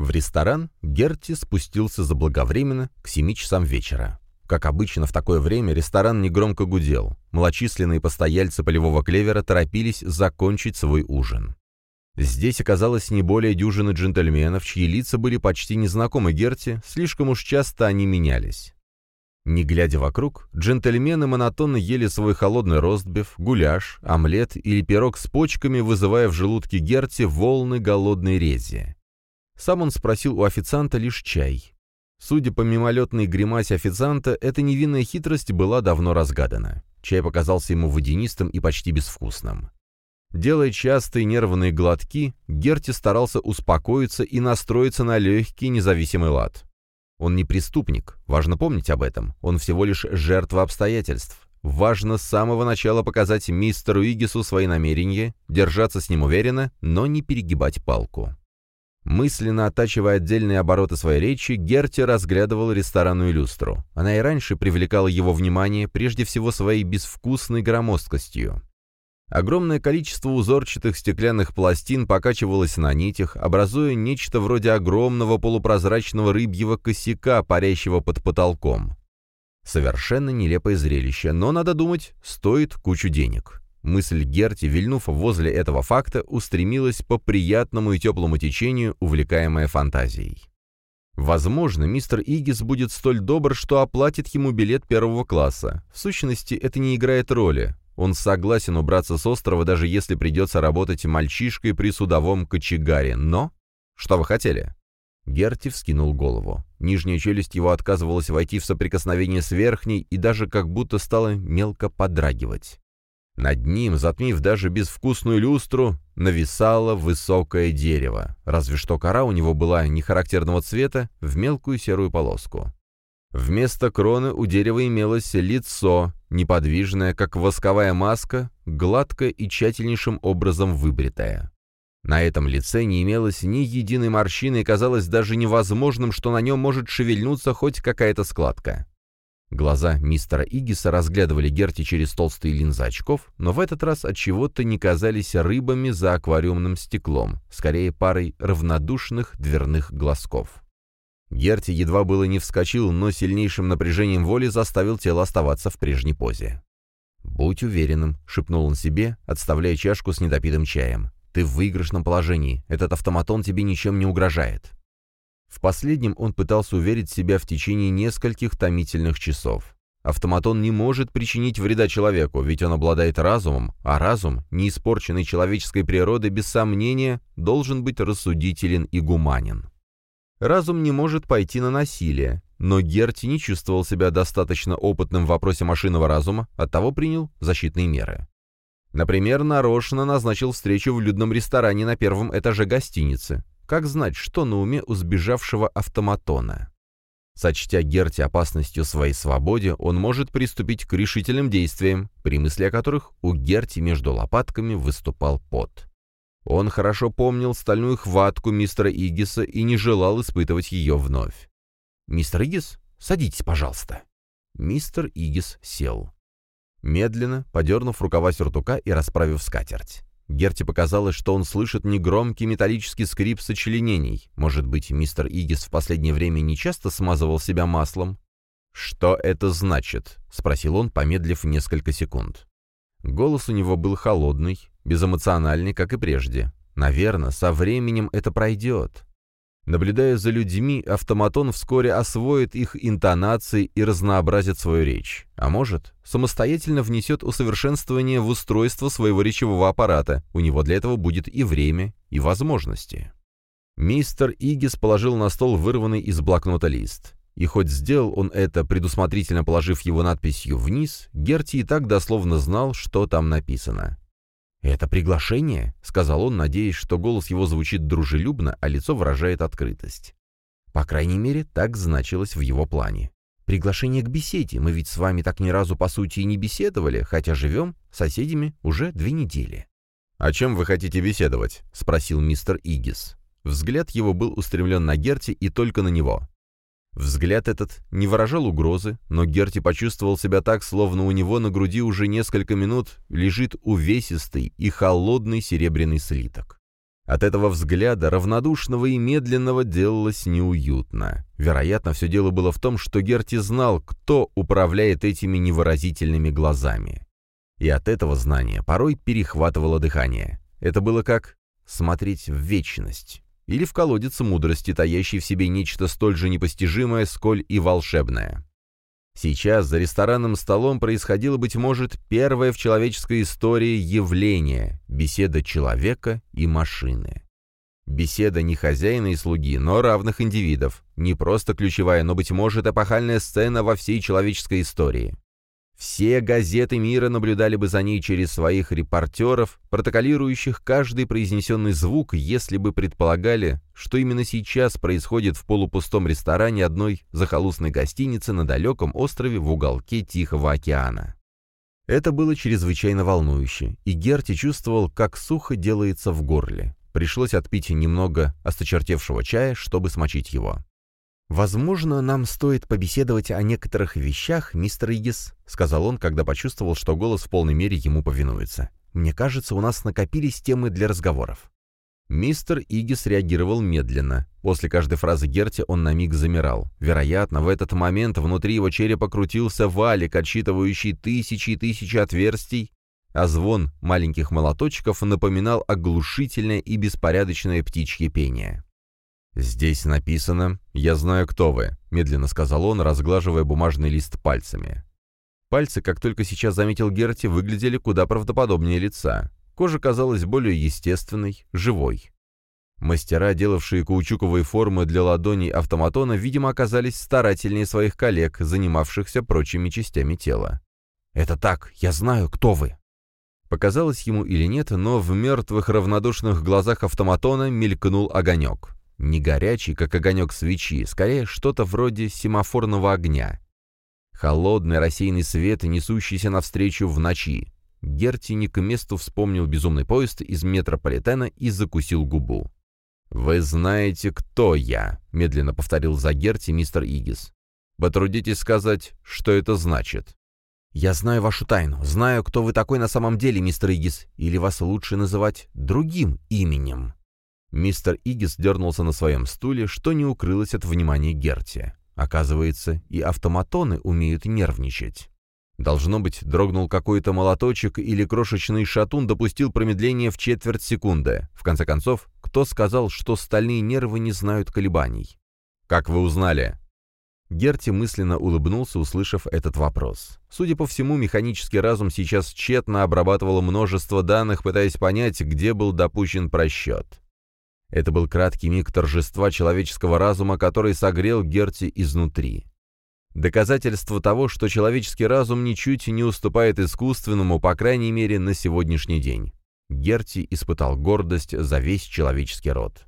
В ресторан Герти спустился заблаговременно к 7 часам вечера. Как обычно в такое время ресторан негромко гудел. Малочисленные постояльцы полевого клевера торопились закончить свой ужин. Здесь оказалось не более дюжины джентльменов, чьи лица были почти незнакомы Герти, слишком уж часто они менялись. Не глядя вокруг, джентльмены монотонно ели свой холодный ростбиф, гуляш, омлет или пирог с почками, вызывая в желудке Герти волны голодной рези. Сам он спросил у официанта лишь чай. Судя по мимолетной гримасе официанта, эта невинная хитрость была давно разгадана. Чай показался ему водянистым и почти безвкусным. Делая частые нервные глотки, Герти старался успокоиться и настроиться на легкий независимый лад. Он не преступник, важно помнить об этом, он всего лишь жертва обстоятельств. Важно с самого начала показать мистеру Игису свои намерения, держаться с ним уверенно, но не перегибать палку. Мысленно оттачивая отдельные обороты своей речи, Герти разглядывал ресторанную люстру. Она и раньше привлекала его внимание, прежде всего своей безвкусной громоздкостью. Огромное количество узорчатых стеклянных пластин покачивалось на нитях, образуя нечто вроде огромного полупрозрачного рыбьего косяка, парящего под потолком. Совершенно нелепое зрелище, но, надо думать, стоит кучу денег. Мысль Герти, вильнув возле этого факта, устремилась по приятному и теплому течению, увлекаемая фантазией. Возможно, мистер Игис будет столь добр, что оплатит ему билет первого класса. В сущности, это не играет роли. Он согласен убраться с острова, даже если придется работать мальчишкой при судовом кочегаре. Но... Что вы хотели? Герти вскинул голову. Нижняя челюсть его отказывалась войти в соприкосновение с верхней и даже как будто стала мелко подрагивать. Над ним, затмив даже безвкусную люстру, нависало высокое дерево, разве что кора у него была нехарактерного цвета, в мелкую серую полоску. Вместо кроны у дерева имелось лицо, неподвижное, как восковая маска, гладкое и тщательнейшим образом выбритое. На этом лице не имелось ни единой морщины, и казалось даже невозможным, что на нем может шевельнуться хоть какая-то складка. Глаза мистера Игиса разглядывали Герти через толстые линзы очков, но в этот раз от чего-то не казались рыбами за аквариумным стеклом, скорее парой равнодушных дверных глазков. Герти едва было не вскочил, но сильнейшим напряжением воли заставил тело оставаться в прежней позе. «Будь уверенным», — шепнул он себе, отставляя чашку с недопитым чаем. «Ты в выигрышном положении. Этот автоматон тебе ничем не угрожает». В последнем он пытался уверить себя в течение нескольких томительных часов. Автоматон не может причинить вреда человеку, ведь он обладает разумом, а разум, не испорченный человеческой природой, без сомнения, должен быть рассудителен и гуманен. Разум не может пойти на насилие, но Герти не чувствовал себя достаточно опытным в вопросе машинного разума, оттого принял защитные меры. Например, нарочно назначил встречу в людном ресторане на первом этаже гостиницы, как знать, что на уме у сбежавшего автоматона? Сочтя Герти опасностью своей свободе, он может приступить к решительным действиям, при мысли о которых у Герти между лопатками выступал пот. Он хорошо помнил стальную хватку мистера Игиса и не желал испытывать ее вновь. «Мистер Игис, садитесь, пожалуйста». Мистер Игис сел. Медленно, подернув рукава сюртука и расправив скатерть. Герти показалось, что он слышит негромкий металлический скрип сочленений. Может быть, мистер Игис в последнее время не часто смазывал себя маслом? «Что это значит?» — спросил он, помедлив несколько секунд. Голос у него был холодный, безэмоциональный, как и прежде. «Наверное, со временем это пройдет. Наблюдая за людьми, автоматон вскоре освоит их интонации и разнообразит свою речь. А может, самостоятельно внесет усовершенствование в устройство своего речевого аппарата. У него для этого будет и время, и возможности. Мистер Игис положил на стол вырванный из блокнота лист. И хоть сделал он это, предусмотрительно положив его надписью вниз, Герти и так дословно знал, что там написано. «Это приглашение?» — сказал он, надеясь, что голос его звучит дружелюбно, а лицо выражает открытость. По крайней мере, так значилось в его плане. «Приглашение к беседе. Мы ведь с вами так ни разу, по сути, и не беседовали, хотя живем соседями уже две недели». «О чем вы хотите беседовать?» — спросил мистер Игис. Взгляд его был устремлен на Герти и только на него. Взгляд этот не выражал угрозы, но Герти почувствовал себя так, словно у него на груди уже несколько минут лежит увесистый и холодный серебряный слиток. От этого взгляда, равнодушного и медленного, делалось неуютно. Вероятно, все дело было в том, что Герти знал, кто управляет этими невыразительными глазами. И от этого знания порой перехватывало дыхание. Это было как смотреть в вечность. Или в колодец мудрости, таящий в себе нечто столь же непостижимое, сколь и волшебное. Сейчас за ресторанным столом происходило, быть может, первое в человеческой истории явление – беседа человека и машины. Беседа не хозяина и слуги, но равных индивидов. Не просто ключевая, но, быть может, эпохальная сцена во всей человеческой истории. Все газеты мира наблюдали бы за ней через своих репортеров, протоколирующих каждый произнесенный звук, если бы предполагали, что именно сейчас происходит в полупустом ресторане одной захолустной гостиницы на далеком острове в уголке Тихого океана. Это было чрезвычайно волнующе, и Герти чувствовал, как сухо делается в горле. Пришлось отпить немного осточертевшего чая, чтобы смочить его. «Возможно, нам стоит побеседовать о некоторых вещах, мистер Игис», — сказал он, когда почувствовал, что голос в полной мере ему повинуется. «Мне кажется, у нас накопились темы для разговоров». Мистер Игис реагировал медленно. После каждой фразы Герти он на миг замирал. Вероятно, в этот момент внутри его черепа крутился валик, отсчитывающий тысячи и тысячи отверстий, а звон маленьких молоточков напоминал оглушительное и беспорядочное птичье пение. «Здесь написано «Я знаю, кто вы», — медленно сказал он, разглаживая бумажный лист пальцами. Пальцы, как только сейчас заметил Герти, выглядели куда правдоподобнее лица. Кожа казалась более естественной, живой. Мастера, делавшие каучуковые формы для ладоней автоматона, видимо, оказались старательнее своих коллег, занимавшихся прочими частями тела. «Это так, я знаю, кто вы!» Показалось ему или нет, но в мертвых равнодушных глазах автоматона мелькнул огонек. Не горячий, как огонек свечи, скорее что-то вроде семафорного огня. Холодный рассеянный свет, несущийся навстречу в ночи. Герти не к месту вспомнил безумный поезд из метрополитена и закусил губу. «Вы знаете, кто я», — медленно повторил за Герти мистер Игис. «Потрудитесь сказать, что это значит». «Я знаю вашу тайну, знаю, кто вы такой на самом деле, мистер Игис, или вас лучше называть другим именем». Мистер Игис дернулся на своем стуле, что не укрылось от внимания Герти. Оказывается, и автоматоны умеют нервничать. Должно быть, дрогнул какой-то молоточек или крошечный шатун допустил промедление в четверть секунды. В конце концов, кто сказал, что стальные нервы не знают колебаний? «Как вы узнали?» Герти мысленно улыбнулся, услышав этот вопрос. Судя по всему, механический разум сейчас тщетно обрабатывал множество данных, пытаясь понять, где был допущен просчет. Это был краткий миг торжества человеческого разума, который согрел Герти изнутри. Доказательство того, что человеческий разум ничуть не уступает искусственному, по крайней мере, на сегодняшний день. Герти испытал гордость за весь человеческий род.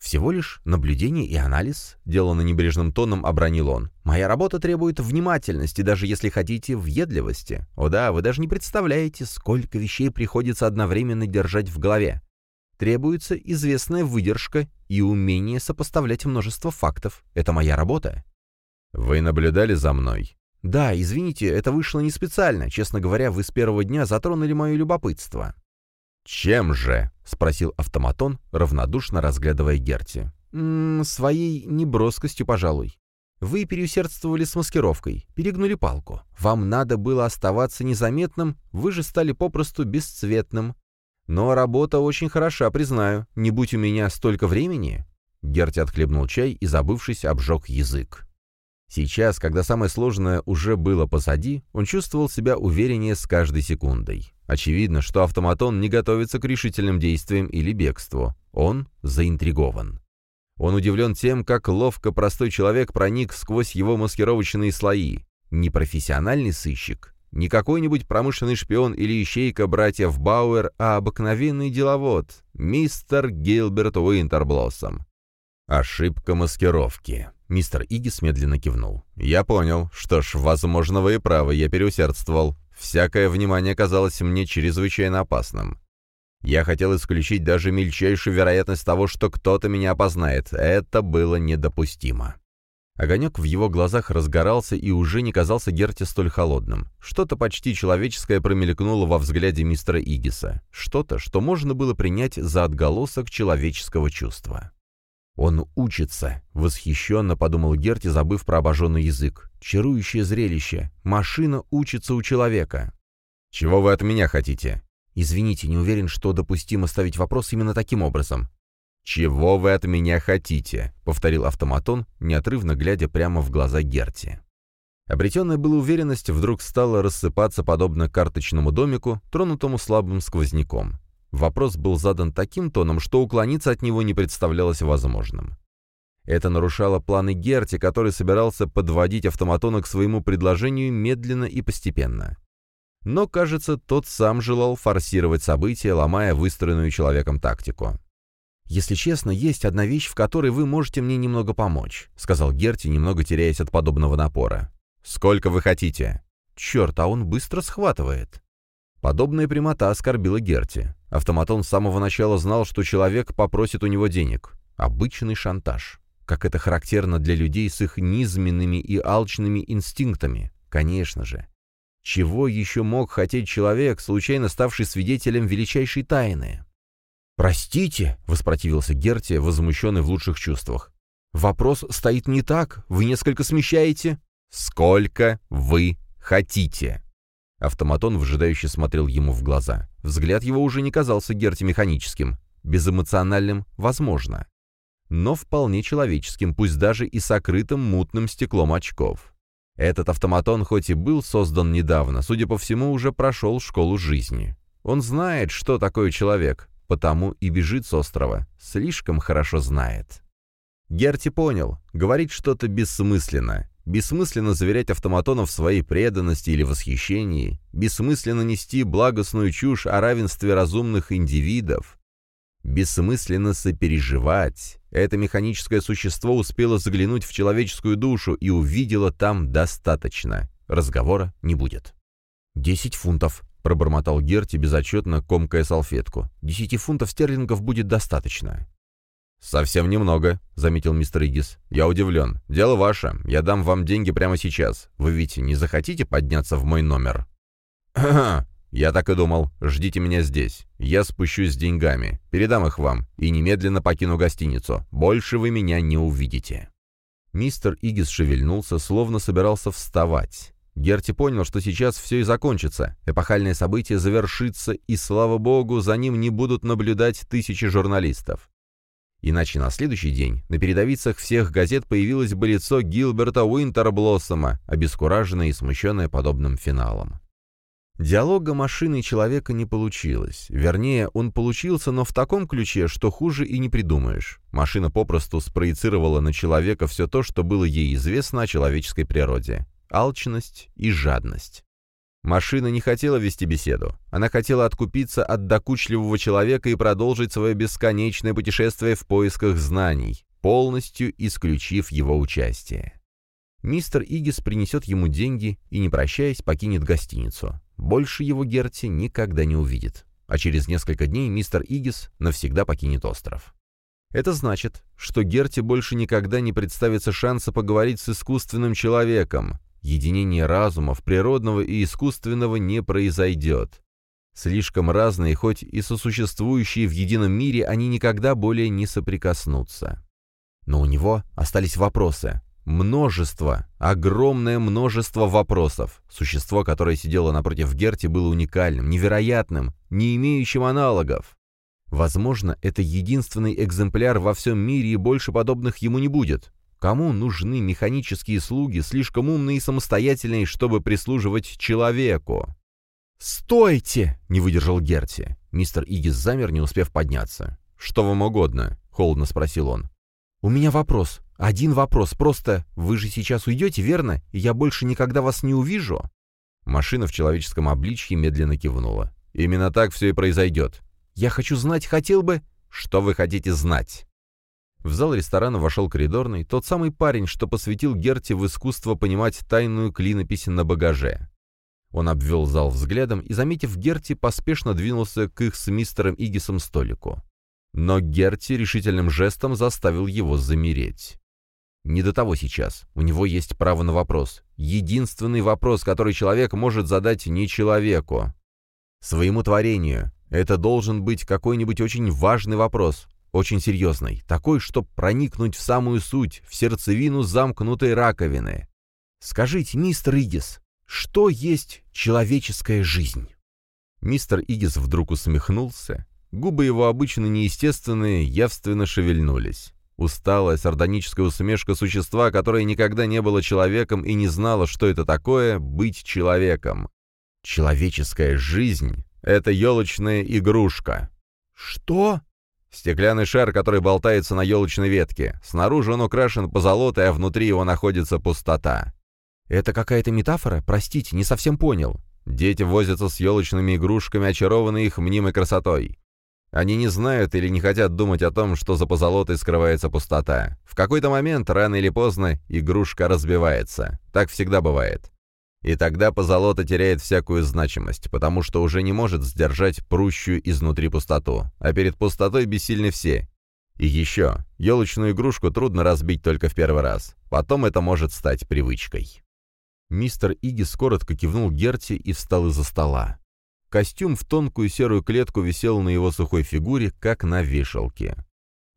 «Всего лишь наблюдение и анализ», — деланно небрежным тоном обронил он. «Моя работа требует внимательности, даже если хотите, въедливости. О да, вы даже не представляете, сколько вещей приходится одновременно держать в голове требуется известная выдержка и умение сопоставлять множество фактов. Это моя работа. Вы наблюдали за мной? Да, извините, это вышло не специально. Честно говоря, вы с первого дня затронули мое любопытство. Чем же? спросил автоматон, равнодушно разглядывая Герти. «М -м, своей неброскостью, пожалуй. Вы переусердствовали с маскировкой, перегнули палку. Вам надо было оставаться незаметным, вы же стали попросту бесцветным. Но работа очень хороша, признаю. Не будь у меня столько времени...» Герти отхлебнул чай и, забывшись, обжег язык. Сейчас, когда самое сложное уже было позади, он чувствовал себя увереннее с каждой секундой. Очевидно, что автоматон не готовится к решительным действиям или бегству. Он заинтригован. Он удивлен тем, как ловко простой человек проник сквозь его маскировочные слои. Непрофессиональный сыщик, не какой-нибудь промышленный шпион или ищейка братьев Бауэр, а обыкновенный деловод, мистер Гилберт Уинтерблоссом. Ошибка маскировки. Мистер Игис медленно кивнул. «Я понял. Что ж, возможно, вы и правы, я переусердствовал. Всякое внимание казалось мне чрезвычайно опасным. Я хотел исключить даже мельчайшую вероятность того, что кто-то меня опознает. Это было недопустимо. Огонек в его глазах разгорался и уже не казался Герти столь холодным. Что-то почти человеческое промелькнуло во взгляде мистера Игиса. Что-то, что можно было принять за отголосок человеческого чувства. «Он учится», — восхищенно подумал Герти, забыв про обожженный язык. «Чарующее зрелище. Машина учится у человека». «Чего вы от меня хотите?» «Извините, не уверен, что допустимо ставить вопрос именно таким образом». «Чего вы от меня хотите?» — повторил автоматон, неотрывно глядя прямо в глаза Герти. Обретенная была уверенность вдруг стала рассыпаться подобно карточному домику, тронутому слабым сквозняком. Вопрос был задан таким тоном, что уклониться от него не представлялось возможным. Это нарушало планы Герти, который собирался подводить автоматона к своему предложению медленно и постепенно. Но, кажется, тот сам желал форсировать события, ломая выстроенную человеком тактику. «Если честно, есть одна вещь, в которой вы можете мне немного помочь», — сказал Герти, немного теряясь от подобного напора. «Сколько вы хотите?» «Черт, а он быстро схватывает». Подобная прямота оскорбила Герти. Автоматон с самого начала знал, что человек попросит у него денег. Обычный шантаж. Как это характерно для людей с их низменными и алчными инстинктами. Конечно же. Чего еще мог хотеть человек, случайно ставший свидетелем величайшей тайны? «Простите», — воспротивился Герти, возмущенный в лучших чувствах. «Вопрос стоит не так. Вы несколько смещаете». «Сколько вы хотите?» Автоматон выжидающе смотрел ему в глаза. Взгляд его уже не казался Герти механическим. Безэмоциональным — возможно. Но вполне человеческим, пусть даже и сокрытым мутным стеклом очков. Этот автоматон хоть и был создан недавно, судя по всему, уже прошел школу жизни. Он знает, что такое человек, потому и бежит с острова. Слишком хорошо знает. Герти понял, говорить что-то бессмысленно. Бессмысленно заверять автоматонов в своей преданности или восхищении, бессмысленно нести благостную чушь о равенстве разумных индивидов, бессмысленно сопереживать. Это механическое существо успело заглянуть в человеческую душу и увидело там достаточно. Разговора не будет. «Десять фунтов», — пробормотал Герти, безотчетно комкая салфетку. «Десяти фунтов стерлингов будет достаточно». «Совсем немного», — заметил мистер Игис. «Я удивлен. Дело ваше. Я дам вам деньги прямо сейчас. Вы ведь не захотите подняться в мой номер?» «Ха-ха! Я так и думал. Ждите меня здесь. Я спущусь с деньгами. Передам их вам. И немедленно покину гостиницу. Больше вы меня не увидите». Мистер Игис шевельнулся, словно собирался вставать. Герти понял, что сейчас все и закончится. Эпохальное событие завершится, и, слава богу, за ним не будут наблюдать тысячи журналистов. Иначе на следующий день на передовицах всех газет появилось бы лицо Гилберта Уинтерблоссома, обескураженное и смущенное подобным финалом. Диалога машины и человека не получилось. Вернее, он получился, но в таком ключе, что хуже и не придумаешь. Машина попросту спроецировала на человека все то, что было ей известно о человеческой природе. Алчность и жадность. Машина не хотела вести беседу. Она хотела откупиться от докучливого человека и продолжить свое бесконечное путешествие в поисках знаний, полностью исключив его участие. Мистер Игис принесет ему деньги и, не прощаясь, покинет гостиницу. Больше его Герти никогда не увидит. А через несколько дней мистер Игис навсегда покинет остров. Это значит, что Герти больше никогда не представится шанса поговорить с искусственным человеком, Единение разумов, природного и искусственного, не произойдет. Слишком разные, хоть и сосуществующие в едином мире, они никогда более не соприкоснутся. Но у него остались вопросы. Множество, огромное множество вопросов. Существо, которое сидело напротив Герти, было уникальным, невероятным, не имеющим аналогов. Возможно, это единственный экземпляр во всем мире, и больше подобных ему не будет. Кому нужны механические слуги, слишком умные и самостоятельные, чтобы прислуживать человеку? «Стойте!» — не выдержал Герти. Мистер Игис замер, не успев подняться. «Что вам угодно?» — холодно спросил он. «У меня вопрос. Один вопрос. Просто вы же сейчас уйдете, верно? И я больше никогда вас не увижу?» Машина в человеческом обличье медленно кивнула. «Именно так все и произойдет. Я хочу знать, хотел бы...» «Что вы хотите знать?» В зал ресторана вошел коридорный, тот самый парень, что посвятил Герти в искусство понимать тайную клинопись на багаже. Он обвел зал взглядом и, заметив Герти, поспешно двинулся к их с мистером Игисом столику. Но Герти решительным жестом заставил его замереть. Не до того сейчас. У него есть право на вопрос. Единственный вопрос, который человек может задать не человеку. Своему творению. Это должен быть какой-нибудь очень важный вопрос. Очень серьезный. Такой, чтобы проникнуть в самую суть, в сердцевину замкнутой раковины. Скажите, мистер Игис, что есть человеческая жизнь? Мистер Игис вдруг усмехнулся. Губы его обычно неестественные, явственно шевельнулись. Усталая сардоническая усмешка существа, которое никогда не было человеком и не знало, что это такое быть человеком. Человеческая жизнь — это елочная игрушка. Что? Стеклянный шар, который болтается на елочной ветке. Снаружи он украшен позолотой, а внутри его находится пустота. Это какая-то метафора? Простите, не совсем понял. Дети возятся с елочными игрушками, очарованные их мнимой красотой. Они не знают или не хотят думать о том, что за позолотой скрывается пустота. В какой-то момент, рано или поздно, игрушка разбивается. Так всегда бывает. И тогда позолота теряет всякую значимость, потому что уже не может сдержать прущую изнутри пустоту. А перед пустотой бессильны все. И еще, елочную игрушку трудно разбить только в первый раз. Потом это может стать привычкой. Мистер Игис коротко кивнул Герти и встал из-за стола. Костюм в тонкую серую клетку висел на его сухой фигуре, как на вешалке.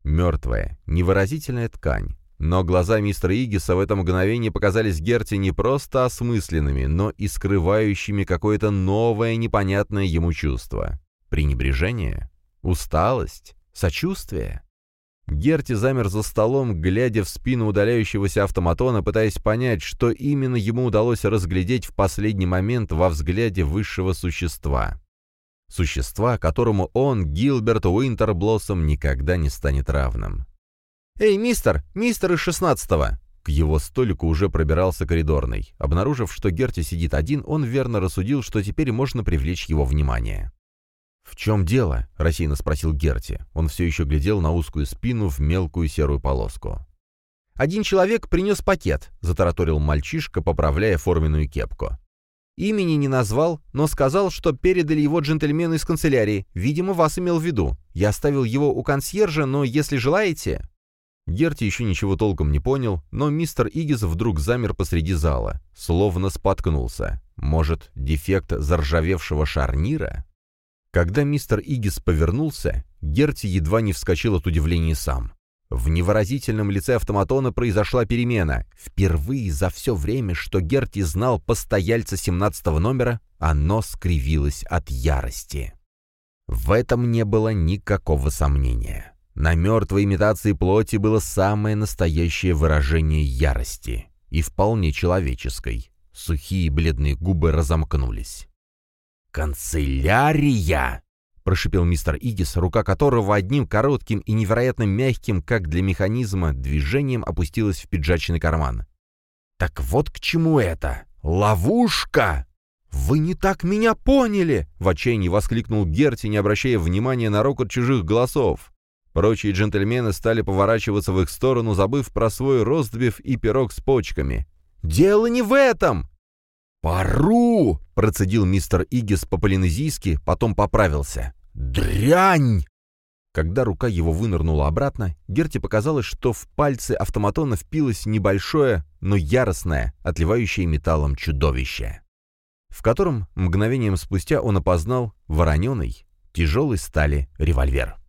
Мертвая, невыразительная ткань. Но глаза мистера Игиса в это мгновение показались Герти не просто осмысленными, но и скрывающими какое-то новое непонятное ему чувство. Пренебрежение? Усталость? Сочувствие? Герти замер за столом, глядя в спину удаляющегося автоматона, пытаясь понять, что именно ему удалось разглядеть в последний момент во взгляде высшего существа. Существа, которому он, Гилберт Уинтерблоссом, никогда не станет равным. «Эй, мистер! Мистер из шестнадцатого!» К его столику уже пробирался коридорный. Обнаружив, что Герти сидит один, он верно рассудил, что теперь можно привлечь его внимание. «В чем дело?» — рассеянно спросил Герти. Он все еще глядел на узкую спину в мелкую серую полоску. «Один человек принес пакет», — затараторил мальчишка, поправляя форменную кепку. «Имени не назвал, но сказал, что передали его джентльмену из канцелярии. Видимо, вас имел в виду. Я оставил его у консьержа, но если желаете...» Герти еще ничего толком не понял, но мистер Игис вдруг замер посреди зала, словно споткнулся. Может, дефект заржавевшего шарнира? Когда мистер Игис повернулся, Герти едва не вскочил от удивления сам. В невыразительном лице автоматона произошла перемена. Впервые за все время, что Герти знал постояльца 17 номера, оно скривилось от ярости. В этом не было никакого сомнения. На мертвой имитации плоти было самое настоящее выражение ярости. И вполне человеческой. Сухие бледные губы разомкнулись. «Канцелярия!» — прошипел мистер Игис, рука которого одним коротким и невероятно мягким, как для механизма, движением опустилась в пиджачный карман. «Так вот к чему это! Ловушка!» «Вы не так меня поняли!» — в отчаянии воскликнул Герти, не обращая внимания на рокот чужих голосов. Прочие джентльмены стали поворачиваться в их сторону, забыв про свой ростбиф и пирог с почками. «Дело не в этом!» «Пару!» — процедил мистер Игис по-полинезийски, потом поправился. «Дрянь!» Когда рука его вынырнула обратно, Герти показалось, что в пальцы автоматона впилось небольшое, но яростное, отливающее металлом чудовище, в котором мгновением спустя он опознал вороненый, тяжелый стали револьвер.